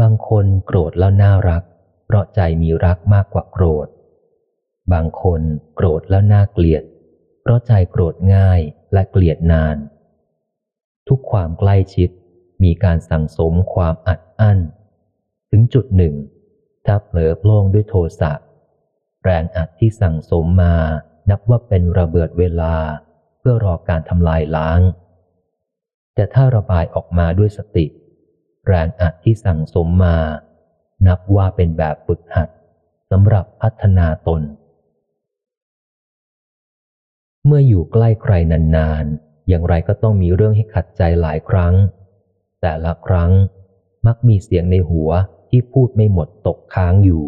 บางคนโกรธแล้วน่ารัก เพราะใจมีรักมากกว่าโกรธ บางคนโกรธแล้วน่าเกลียด เพราะใจโกรธง่ายและเกลียดนาน ทุกความใกล้ชิดมีการสั่งสมความอัดอั้น ถึงจุดหนึ่ง ถ้าเผลอโพล่งด้วยโทสะแรงอัดที่สั่งสมมานับว่าเป็นระเบิดเวลาเพื่อรอการทำลายล้าง แต่ถ้าระบายออกมาด้วยสติ แรงอัดที่สั่งสมมา นับว่าเป็นแบบฝึกหัดสำหรับพัฒนาตน เมื่ออยู่ใกล้ใครนานๆ อย่างไรก็ต้องมีเรื่องให้ขัดใจหลายครั้ง แต่ละครั้งมักมีเสียงในหัวที่พูดไม่หมดตกค้างอยู่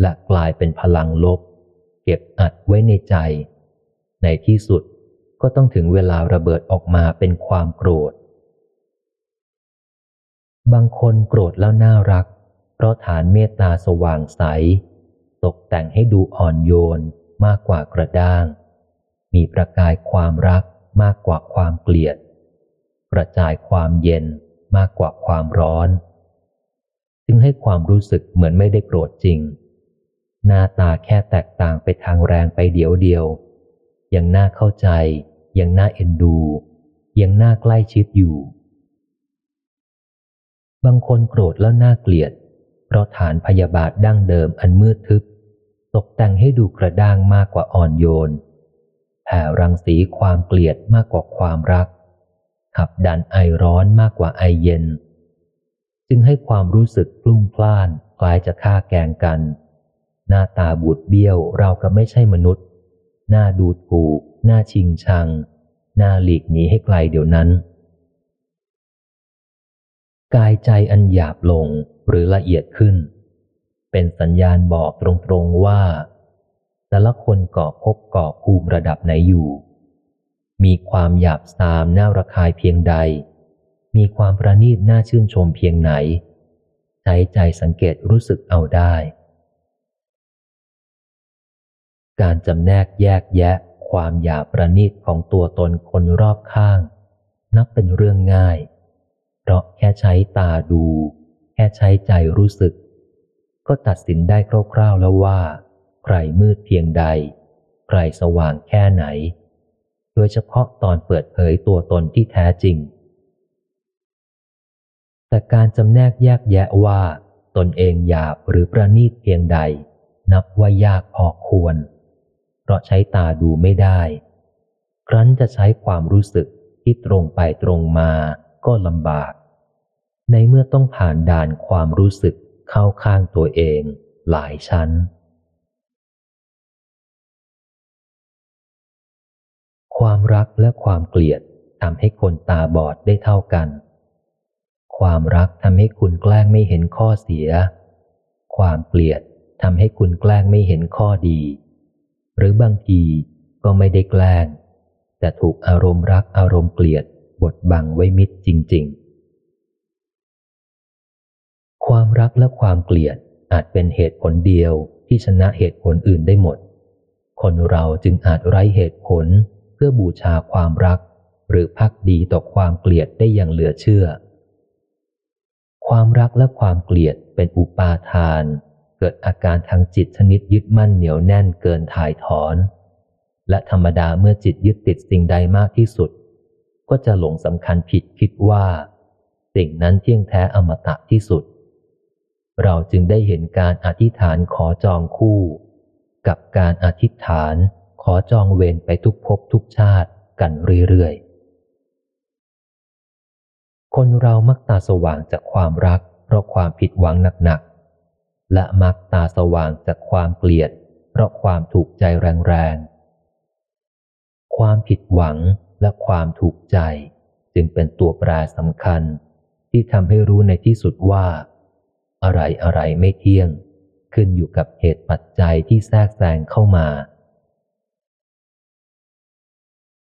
และกลายเป็นพลังลบ เก็บอัดไว้ในใจ ในที่สุดก็ต้องถึงเวลาระเบิดออกมาเป็นความโกรธ บางคนโกรธแล้วน่ารัก เพราะฐานเมตตาสว่างใส ตกแต่งให้ดูอ่อนโยนมากกว่ากระด้าง มีประกายความรักมากกว่าความเกลียด กระจายความเย็นมากกว่าความร้อน จึงให้ความรู้สึกเหมือนไม่ได้โกรธจริง หน้าตาแค่แตกต่างไปทางแรงไปเดียวเดียว ยังน่าเข้าใจ ยังน่าเอ็นดู ยังน่าใกล้ชิดอยู่ บางคนโกรธแล้วน่าเกลียด เพราะฐานพยาบาทดั้งเดิมอันมืดทึบ ตกแต่งให้ดูกระด้างมากกว่าอ่อนโยน แผ่รังสีความเกลียดมากกว่าความรัก ขับดันไอร้อนมากกว่าไอเย็น จึงให้ความรู้สึกพลุ่งพล่านคล้ายจะฆ่าแกงกัน หน้าตาบูดเบี้ยวเราก็ไม่ใช่มนุษย์ หน้าดูถูก หน้าชิงชัง หน้าหลีกหนีให้ไกลเดี๋ยวนั้น กายใจอันหยาบลงหรือละเอียดขึ้น เป็นสัญญาณบอกตรงๆว่า แต่ละคนก่อพบก่อภูมิระดับไหนอยู่ มีความหยาบซามน่าระคายเพียงใด มีความประณีตน่าชื่นชมเพียงไหน ใช้ใจสังเกตรู้สึกเอาได้ การจำแนกแยกแยะความหยาบประณีตของตัวตนคนรอบข้าง นับเป็นเรื่องง่าย เพราะแค่ใช้ตาดู แค่ใช้ใจรู้สึก ก็ตัดสินได้คร่าวๆแล้วว่า ใครมืดเพียงใด ใครสว่างแค่ไหน โดยเฉพาะตอนเปิดเผยตัวตนที่แท้จริง แต่การจำแนกแยกแยะว่า ตนเองหยาบหรือประณีตเพียงใด นับว่ายากพอควร เพราะใช้ตาดูไม่ได้ ครั้นจะใช้ความรู้สึกที่ตรงไปตรงมา ก็ลำบาก ในเมื่อต้องผ่านด่านความรู้สึกเข้าข้างตัวเองหลายชั้น ความรักและความเกลียดทำให้คนตาบอดได้เท่ากัน ความรักทำให้คุณแกล้งไม่เห็นข้อเสีย ความเกลียดทำให้คุณแกล้งไม่เห็นข้อดี หรือบางทีก็ไม่ได้แกล้ง แต่ถูกอารมณ์รักอารมณ์เกลียด บดบังไว้มิดจริง ๆ ความรักและความเกลียดอาจเป็นเหตุผลเดียวที่ชนะเหตุผลอื่นได้หมด คนเราจึงอาจไร้เหตุผลเพื่อบูชาความรัก หรือพักดีต่อความเกลียดได้อย่างเหลือเชื่อ ความรักและความเกลียดเป็นอุปาทาน เกิดอาการทางจิตชนิดยึดมั่นเหนียวแน่นเกินถ่ายถอน และธรรมดาเมื่อจิตยึดติดสิ่งใดมากที่สุด ก็จะหลงสำคัญผิดคิดว่า สิ่งนั้นเที่ยงแท้อมตะที่สุด เราจึงได้เห็นการอธิษฐานขอจองคู่ กับการอธิษฐานขอจองเวรไปทุกภพทุกชาติกันเรื่อยๆ คนเรามักตาสว่างจากความรัก เพราะความผิดหวังหนักและมักตาสว่างจากความเกลียด เพราะความถูกใจแรงๆ ความผิดหวัง และความถูกใจ จึงเป็นตัวแปรสำคัญ ที่ทำให้รู้ในที่สุดว่า อะไรอะไรไม่เที่ยง ขึ้นอยู่กับเหตุปัจจัยที่แทรกแซงเข้ามา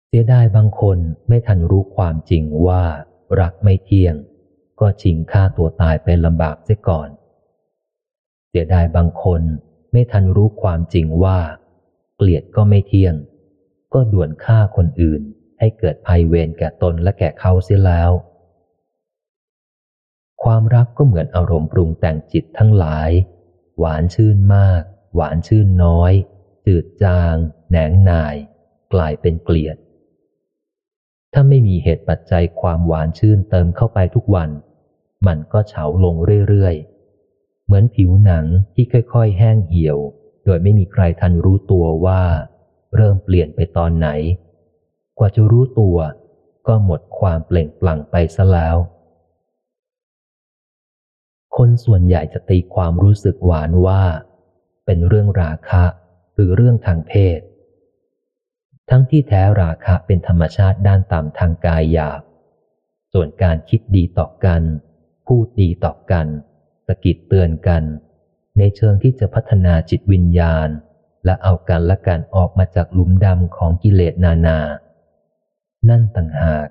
เสียดายบางคนไม่ทันรู้ความจริงว่า รักไม่เที่ยง ก็ชิงฆ่าตัวตายเป็นลำบากเสียก่อน เสียดายบางคนไม่ทันรู้ความจริงว่า เกลียดก็ไม่เที่ยง ก็ด่วนฆ่าคนอื่น ให้เกิดภัยเวรแก่ตนและแก่เขาเสียแล้ว ความรักก็เหมือนอารมณ์ปรุงแต่งจิตทั้งหลาย หวานชื่นมาก หวานชื่นน้อย จืดจาง แหนงนาย กลายเป็นเกลียด ถ้าไม่มีเหตุปัจจัยความหวานชื่นเติมเข้าไปทุกวัน มันก็เฉาลงเรื่อยๆ เหมือนผิวหนังที่ค่อยๆ แห้งเหี่ยว โดยไม่มีใครทันรู้ตัวว่า เริ่มเปลี่ยนไปตอนไหน กว่าจะรู้ตัว ก็หมดความเปล่งปลั่งไปซะแล้ว คนส่วนใหญ่จะตีความรู้สึกหวานว่า เป็นเรื่องราคะหรือเรื่องทางเพศ ทั้งที่แท้ราคะเป็นธรรมชาติด้านต่ำทางกายหยาบ ส่วนการคิดดีต่อกัน พูดดีต่อกันสะกิดเตือนกัน ในเชิงที่จะพัฒนาจิตวิญญาณและเอากันและกันออกมาจากหลุมดำของกิเลสนานา นั่นต่างหาก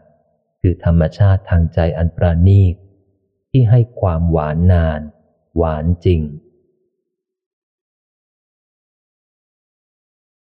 คือธรรมชาติทางใจอันประณีตที่ให้ความหวานนาน หวานจริง